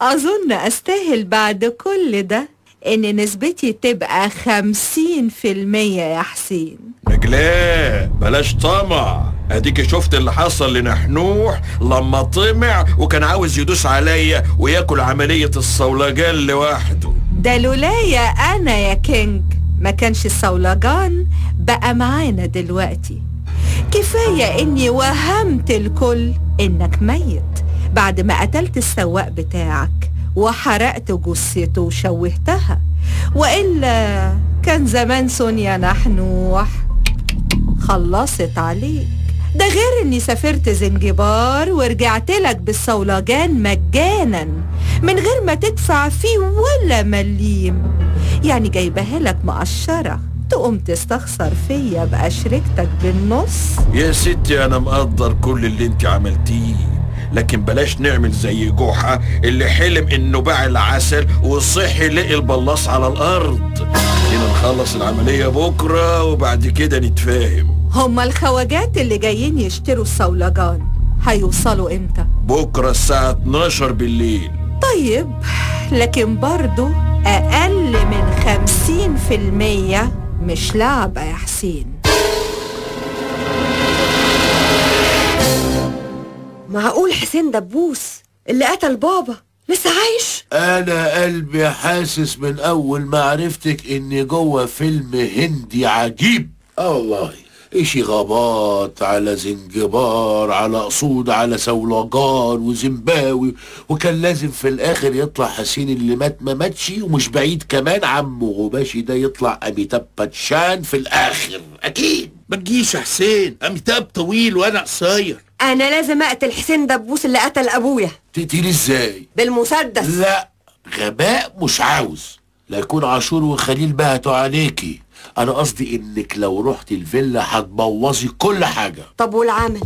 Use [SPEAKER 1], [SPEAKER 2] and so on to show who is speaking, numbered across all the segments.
[SPEAKER 1] أظن أستاهل بعد كل ده إن نسبتي تبقى خمسين في المية يا حسين.
[SPEAKER 2] نجلاء بلاش طمع. أديك شفت اللي حصل لنحنوح لما طمع وكان عاوز يدوس عليا وياكل عملية الصولجان لوحده.
[SPEAKER 1] ده لولايا أنا يا كينج ما كانش الصولجان بقى معانا دلوقتي. كفاية إني وهمت الكل إنك ميت. بعد ما قتلت السواق بتاعك وحرقت جثته وشوهتها. وإلا كان زمان سونيا نحنوح خلصت عليك. ده غير إني سافرت زنجبار ورجعت لك بالصولجان مجانا من غير ما تدفع فيه ولا مليم. يعني جايبها لك مقشرة. تقوم تستخسر فيا بقشرتك بالنص.
[SPEAKER 2] يا ستي أنا مقدر كل اللي أنت عملتيه. لكن بلاش نعمل زي جحا اللي حلم إنه باع العسل وصحي لقي البلاص على الأرض. خلينا نخلص العملية بكرة وبعد كده نتفاهم.
[SPEAKER 1] هما الخواجات اللي جايين يشتروا الصولجان. هيوصلوا إمتى؟
[SPEAKER 2] بكرة الساعة 12 بالليل.
[SPEAKER 1] طيب لكن برضو أقل من خمسين في المية مش لعبة يا حسين.
[SPEAKER 3] معقول حسين دبوس اللي قتل بابا؟ لسه عايش؟
[SPEAKER 4] أنا قلبي حاسس من أول ما عرفتك إني جوه فيلم هندي عجيب. آه والله إشي غابات على زنجبار على قصود على سولجان وزيمباوي وكان لازم في الآخر يطلع حسين اللي مات ما ماتش ومش بعيد كمان عمه غباشي ده يطلع أميتاب باتشان في الآخر. أكيد.
[SPEAKER 5] ما تجيش يا حسين. أميتاب طويل وأنا قصير.
[SPEAKER 3] أنا لازم أقتل حسين دبوس اللي قتل أبويا.
[SPEAKER 4] تقتلي إزاي؟
[SPEAKER 3] بالمسدس.
[SPEAKER 4] لا غباء مش عاوز. لا يكون عاشور وخليل بهتوا عليكي. أنا قصدي إنك لو رحت الفيلا هتبوظي كل حاجة.
[SPEAKER 3] طب والعمل؟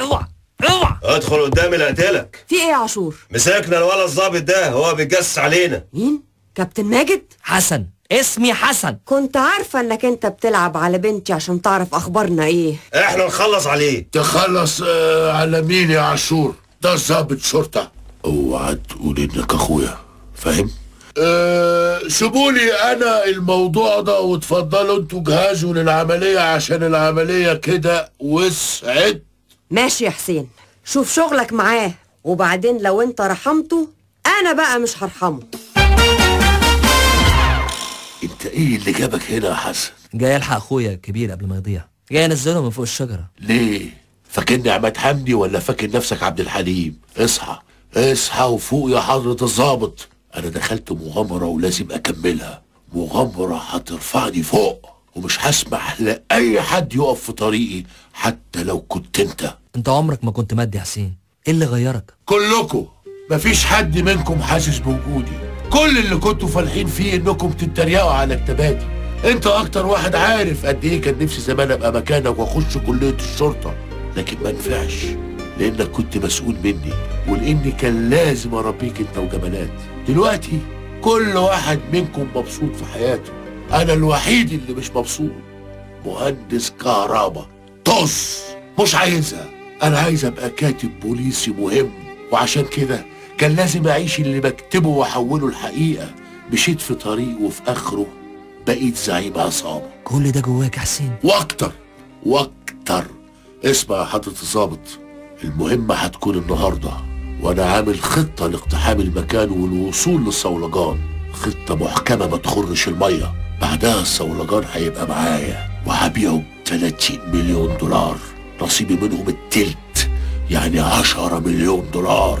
[SPEAKER 5] اوعى اوعى.
[SPEAKER 6] ادخل قدامي لاقتلك
[SPEAKER 3] في إيه يا عاشور؟
[SPEAKER 6] مساكنا الولا الظابط ده هو بيتجسس علينا.
[SPEAKER 3] مين؟ كابتن ماجد؟
[SPEAKER 7] حسن. اسمي حسن.
[SPEAKER 3] كنت عارفة انك انت بتلعب على بنتي عشان تعرف اخبارنا إيه.
[SPEAKER 6] إحنا نخلص عليه.
[SPEAKER 4] تخلص آه على مين يا عاشور؟ ده ضابط شرطة. اوعى تقول انك اخويا فاهم؟ أه سيبولي أنا الموضوع ده وتفضلوا أنتوا جهزوا للعملية عشان العملية كده وسعت.
[SPEAKER 3] ماشي يا حسين. شوف شغلك معاه وبعدين لو انت رحمته أنا بقى مش هرحمه.
[SPEAKER 4] انت إيه اللي جابك هنا يا حسن؟
[SPEAKER 7] جاي الحق اخويا الكبير قبل ما يضيع. جاي انزله من فوق الشجرة.
[SPEAKER 4] ليه؟ فاكرني عماد حمدي ولا فاكر نفسك عبد الحليم؟ اصحى اصحى وفوق يا حضرة الظابط أنا دخلت مغامرة ولازم أكملها. مغامرة هترفعني فوق. ومش هسمح لأي حد يقف في طريقي حتى لو كنت أنت.
[SPEAKER 7] أنت عمرك ما كنت مادي يا حسين. إيه اللي غيرك؟
[SPEAKER 4] كلكم. مفيش حد منكم حاسس بوجودي. كل اللي كنتوا فالحين فيه إنكم تتريقوا على كتاباتي أنت أكتر واحد عارف قد إيه كان نفسي زمان أبقى مكانك وأخش كلية الشرطة. لكن ما نفعش لأنك كنت مسؤول مني ولأني كان لازم أربيك أنت وجمالات. دلوقتي كل واحد منكم مبسوط في حياته. أنا الوحيد اللي مش مبسوط. مهندس كهرباء طز! مش عايزها. أنا عايز أبقى كاتب بوليسي مهم. وعشان كده كان لازم أعيش اللي بكتبه وأحوله الحقيقة مشيت في طريق وفي آخره بقيت زعيم عصابة.
[SPEAKER 7] كل ده جواك يا حسين؟
[SPEAKER 4] وأكتر وأكتر. اسمع يا حضرة الظابط المهمة هتكون النهاردة وأنا عامل خطة لاقتحام المكان والوصول للصولجان. خطة محكمة ما تخرش المية. بعدها الصولجان هيبقى معايا. وهبيعه ب 30 مليون دولار. نصيبي منهم التلت. يعني 10 مليون دولار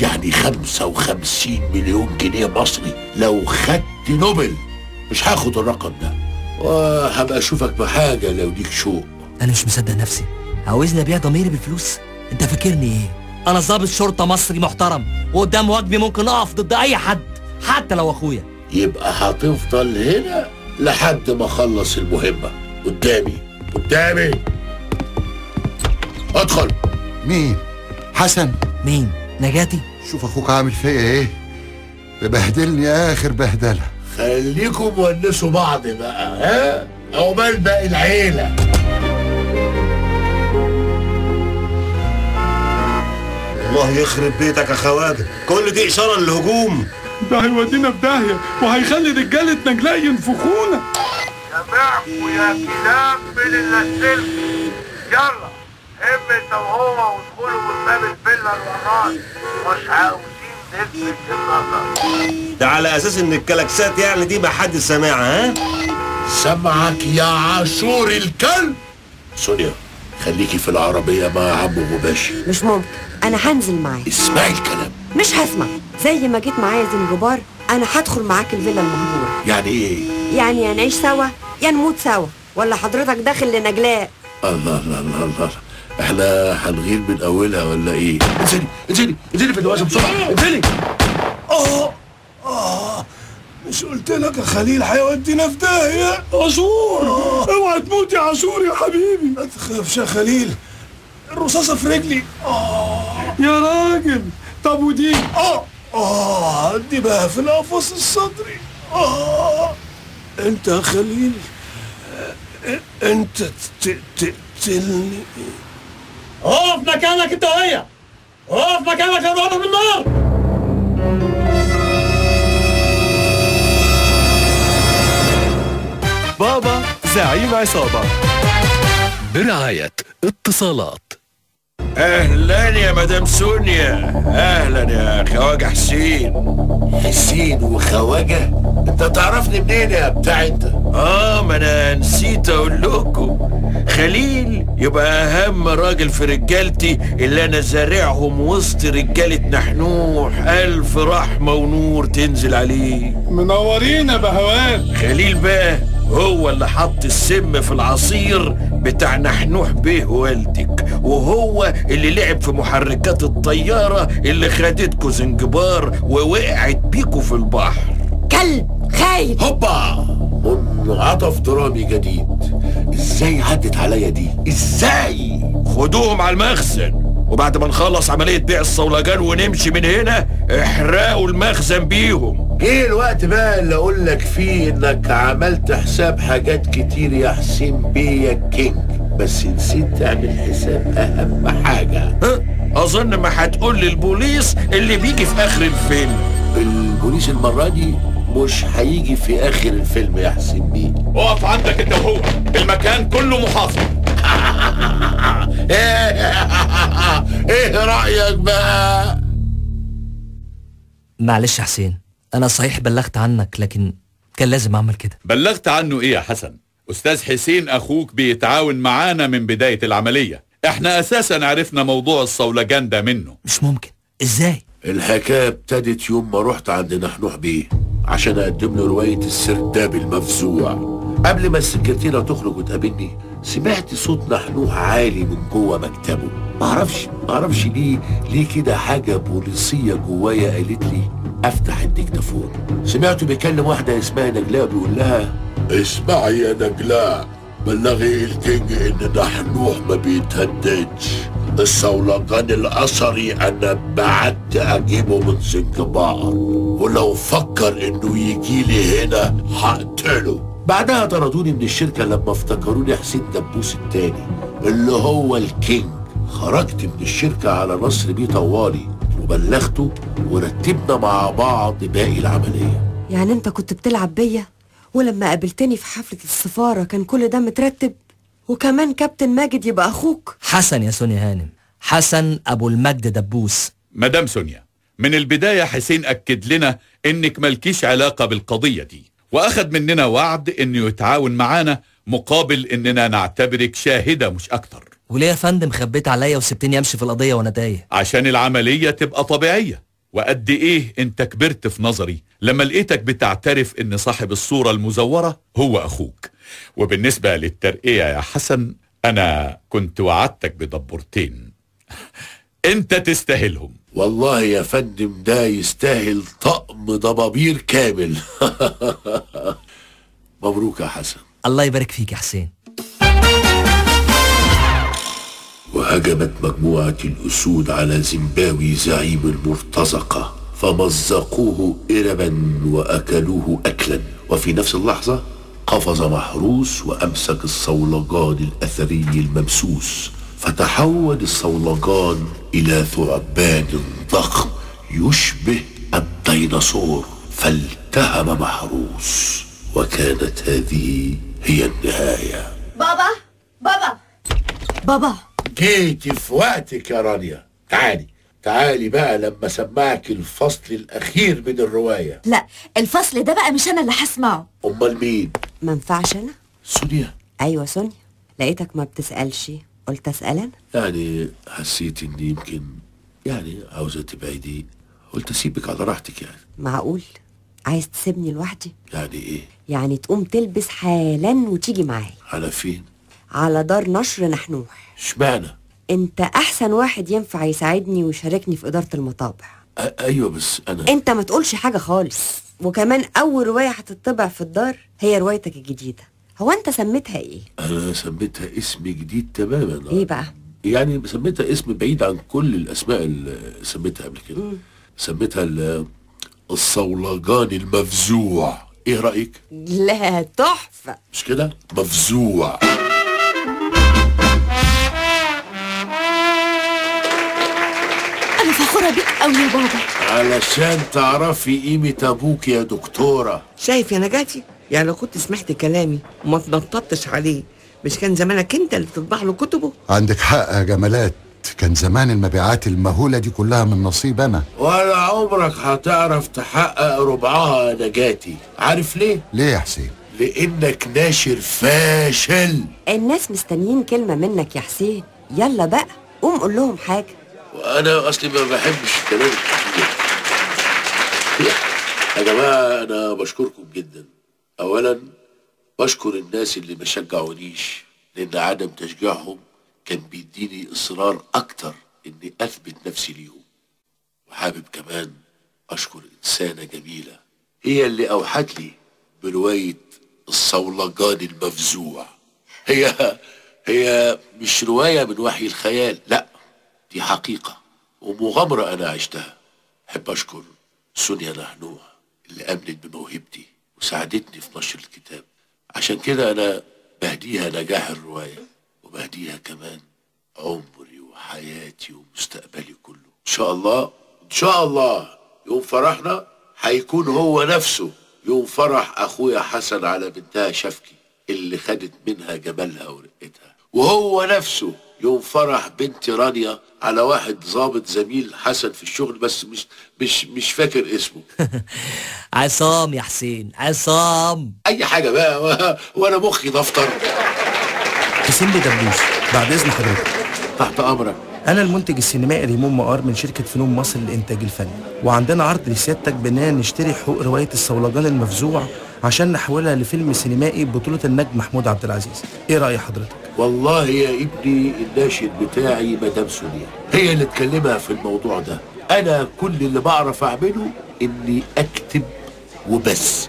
[SPEAKER 4] يعني 55 مليون جنيه مصري. لو خدت نوبل مش هاخد الرقم ده. وهبقى أشوفك بحاجة لو ليك شوق.
[SPEAKER 7] أنا مش مصدق نفسي. عاوزني أبيع ضميري بالفلوس؟ أنت فاكرني إيه؟ أنا ضابط شرطة مصري محترم وقدام واجبي ممكن أقف ضد أي حد حتى لو أخويا.
[SPEAKER 4] يبقى هتفضل هنا لحد ما أخلص المهمة. قدامي قدامي. ادخل.
[SPEAKER 8] مين؟ حسن.
[SPEAKER 7] مين؟ نجاتي.
[SPEAKER 8] شوف أخوك عامل فيا إيه؟ ببهدلني آخر بهدلة.
[SPEAKER 4] خليكم ونسوا بعض بقى ها؟ عقبال باقي العيلة.
[SPEAKER 6] الله يخرب بيتك يا خواجة. كل دي إشارة للهجوم.
[SPEAKER 9] ده هيودينا في داهية وهيخلي رجالة نجلاء ينفخونا.
[SPEAKER 10] جماعكم يا كلاب من اللاسلك يلا. هم انت وهو وادخلوا من باب الفيلا الوراني مش عاوزين نلفت النظر.
[SPEAKER 6] ده على أساس إن الكلاكسات يعني دي ما حد سامعها ها؟
[SPEAKER 4] سمعك يا عاشور الكلب. سونيا خليكي في العربية مع عمو غباشي
[SPEAKER 3] مش ممكن. أنا هنزل معاك.
[SPEAKER 4] اسمعي الكلام.
[SPEAKER 3] مش هسمع. زي ما جيت معايا زنجبار أنا هدخل معاك الفيلا المهجورة.
[SPEAKER 4] يعني إيه؟
[SPEAKER 3] يعني يا نعيش سوا؟ يا نموت سوا. ولا حضرتك داخل لنجلاء؟
[SPEAKER 4] الله الله الله الله. إحنا هنغير من أولها ولا إيه؟ انزلي انزلي انزلي في الدواسه بسرعة. انزلي
[SPEAKER 9] آه آه. مش قلت لك يا خليل هيودينا في داهية عاشور. اوعى تموت يا عاشور يا حبيبي. ما تخافش يا خليل. الرصاصة في رجلي. آه. يا راجل. طب ودي؟ آه. آه دي بقى في القفص الصدري آه. انت يا خليل آه، انت تقتلني
[SPEAKER 7] اقف مكانك انت وهي. اقف مكانك يا ضرب النار.
[SPEAKER 11] بابا زعيم عصابة. برعاية اتصالات.
[SPEAKER 2] أهلا يا مدام سونيا. أهلا يا خواجة حسين.
[SPEAKER 4] حسين وخواجة؟ أنت تعرفني منين يا بتاع أنت؟
[SPEAKER 2] آه ما أنا نسيت أقول لكم. خليل يبقى أهم راجل في رجالتي اللي أنا زارعهم وسط رجالة نحنوح. ألف رحمة ونور تنزل عليه.
[SPEAKER 9] منورين يا بهوان.
[SPEAKER 2] خليل بقى. هو اللي حط السم في العصير بتاع نحنوح بيه والدك وهو اللي لعب في محركات الطيارة اللي خدتكوا زنجبار ووقعت بيكوا في البحر.
[SPEAKER 3] كلب خايف.
[SPEAKER 4] هوبا! منعطف درامي جديد. إزاي عدت عليا دي؟ إزاي؟
[SPEAKER 2] خدوهم على المخزن. وبعد ما نخلص عملية بيع الصولجان ونمشي من هنا احرقوا المخزن بيهم.
[SPEAKER 4] إيه الوقت بقى اللي أقول لك فيه إنك عملت حساب حاجات كتير يا حسين بيه يا كينج. بس نسيت تعمل حساب أهم حاجة.
[SPEAKER 2] ها؟ أظن ما هتقول للبوليس اللي بيجي في آخر الفيلم.
[SPEAKER 4] البوليس المرة دي مش هيجي في آخر الفيلم يا حسين بيه.
[SPEAKER 5] اقف عندك انت وهو. المكان كله محاصر.
[SPEAKER 4] إيه رأيك بقى؟
[SPEAKER 7] معلش يا حسين. أنا صحيح بلغت عنك لكن كان لازم أعمل كده.
[SPEAKER 12] بلغت عنه إيه يا حسن؟ أستاذ حسين أخوك بيتعاون معانا من بداية العملية. إحنا أساسا عرفنا موضوع الصولجان ده منه.
[SPEAKER 7] مش ممكن. إزاي؟
[SPEAKER 4] الحكاية ابتدت يوم ما رحت عند نحنوح بيه عشان أقدم له رواية السرداب المفزوع. قبل ما السكرتيرة تخرج وتقابلني سمعت صوت نحنوح عالي من جوه مكتبه. معرفش معرفش ليه ليه كده حاجة بوليسية جوايا قالت لي أفتح الديكتافون. سمعته بيكلم واحدة اسمها نجلاء بيقول لها اسمعي يا نجلاء بلغي الكينج إن نحنوح ما بيتهددش. الصولجان الأثري أنا بعت أجيبه من زنجبار ولو فكر إنه يجي لي هنا هقتله. بعدها طردوني من الشركة لما افتكروني حسين دبوس التاني اللي هو الكينج. خرجت من الشركة على نصر بيه طوالي وبلغته ورتبنا مع بعض باقي العملية.
[SPEAKER 3] يعني انت كنت بتلعب بيا؟ ولما قابلتني في حفلة السفارة كان كل ده مترتب؟ وكمان كابتن ماجد يبقى أخوك؟
[SPEAKER 7] حسن يا سونيا هانم. حسن أبو المجد دبوس.
[SPEAKER 12] مدام سونيا من البداية حسين أكد لنا إنك ملكيش علاقة بالقضية دي. وأخد مننا وعد إنه يتعاون معانا مقابل إننا نعتبرك شاهدة مش أكتر.
[SPEAKER 7] وليه يا فندم خبيت عليا وسبتني أمشي في القضية وأنا تايه؟
[SPEAKER 12] عشان العملية تبقى طبيعية. وقد إيه أنت كبرت في نظري لما لقيتك بتعترف إن صاحب الصورة المزورة هو أخوك. وبالنسبة للترقية يا حسن أنا كنت وعدتك بدبورتين. أنت تستاهلهم.
[SPEAKER 4] والله يا فندم ده يستاهل طقم ضبابير كامل. مبروك يا حسن.
[SPEAKER 7] الله يبارك فيك يا حسين.
[SPEAKER 4] وهجمت مجموعة الأسود على زيمباوي زعيم المرتزقة فمزقوه إربا وأكلوه أكلا. وفي نفس اللحظة قفز محروس وأمسك الصولجان الأثري الممسوس. فتحول الصولجان إلى ثعبان ضخم يشبه الديناصور فالتهم محروس. وكانت هذه هي النهاية.
[SPEAKER 13] بابا بابا. بابا.
[SPEAKER 4] جيتي في وقتك يا رانيا؟ تعالي تعالي بقى لما سمعك الفصل الأخير من الرواية.
[SPEAKER 13] لا الفصل ده بقى مش أنا اللي هسمعه.
[SPEAKER 4] أمال مين؟
[SPEAKER 3] ما ينفعش أنا؟
[SPEAKER 4] سونيا.
[SPEAKER 3] أيوه سونيا. لقيتك ما بتسألش. قلت أنا
[SPEAKER 4] يعني حسيت إني يمكن يعني عاوزة تبعدي قلت أسيبك على راحتك يعني.
[SPEAKER 3] معقول؟ عايز تسيبني لوحدي؟
[SPEAKER 4] يعني إيه؟
[SPEAKER 3] يعني تقوم تلبس حالا وتيجي معايا.
[SPEAKER 4] على فين؟
[SPEAKER 3] على دار نشر نحنوح.
[SPEAKER 4] إشمعنى؟
[SPEAKER 3] أنت أحسن واحد ينفع يساعدني ويشاركني في إدارة المطابع.
[SPEAKER 4] أيوة بس أنا
[SPEAKER 3] أنت ما تقولش حاجة خالص. وكمان أول رواية هتطبع في الدار هي روايتك الجديدة. هو انت سميتها إيه؟
[SPEAKER 4] أنا سميتها اسم جديد تماما
[SPEAKER 3] إيه بقى؟
[SPEAKER 4] يعني سميتها اسم بعيد عن كل الأسماء اللي سميتها قبل كده. سميتها ال- الصولجان المفزوع. إيه رأيك؟
[SPEAKER 3] لا تحفة.
[SPEAKER 4] مش كده؟ مفزوع.
[SPEAKER 13] أنا فخورة بيك قوي يا بابا.
[SPEAKER 4] علشان تعرفي قيمة أبوك يا دكتورة.
[SPEAKER 14] شايف يا نجاتي؟ يعني لو كنت سمعت كلامي وما تنططش عليه مش كان زمانك انت اللي بتطبع له كتبه؟
[SPEAKER 8] عندك حق يا جمالات. كان زمان المبيعات المهولة دي كلها من نصيب أنا
[SPEAKER 4] ولا عمرك هتعرف تحقق ربعها يا نجاتي. عارف ليه؟
[SPEAKER 8] ليه يا حسين؟
[SPEAKER 4] لأنك ناشر فاشل.
[SPEAKER 3] الناس مستنيين كلمة منك يا حسين. يلا بقى قوم قول لهم حاجة.
[SPEAKER 4] وأنا أصلي ما بحبش الكلام. يا جماعة أنا بشكركم جدا. اولا بشكر الناس اللي ما شجعونيش لأن عدم تشجيعهم كان بيديني إصرار أكتر إني أثبت نفسي ليهم. وحابب كمان أشكر إنسانة جميلة هي اللي أوحت لي بروايه الصولجان المفزوع. هي هي مش رواية من وحي الخيال لا دي حقيقة ومغامرة أنا عشتها. أحب أشكر سونيا نحنوح اللي أمنت بموهبتي. وساعدتني في نشر الكتاب. عشان كده أنا بهديها نجاح الرواية وبهديها كمان عمري وحياتي ومستقبلي كله. إن شاء الله إن شاء الله يوم فرحنا هيكون هو نفسه. يوم فرح أخويا حسن على بنتها شفكي اللي خدت منها جمالها ورقتها. وهو نفسه يوم فرح بنت رانيا على واحد ضابط زميل حسن في الشغل بس مش مش مش فاكر اسمه.
[SPEAKER 7] عصام يا حسين عصام.
[SPEAKER 4] أي حاجة بقى وأنا مخي دفتر.
[SPEAKER 15] حسين بدبوس بعد إذن حضرتك.
[SPEAKER 4] تحت أمرك.
[SPEAKER 15] أنا المنتج السينمائي ريمون مقار من شركة فنون مصر للانتاج الفني وعندنا عرض لسيادتك باننا نشتري حقوق رواية الصولجان المفزوع عشان نحولها لفيلم سينمائي بطولة النجم محمود عبد العزيز. إيه رأي حضرتك؟
[SPEAKER 4] والله يا ابني الناشد بتاعي مدام سونيا هي اللي تكلمها في الموضوع ده. أنا كل اللي بعرف أعمله إني أكتب وبس.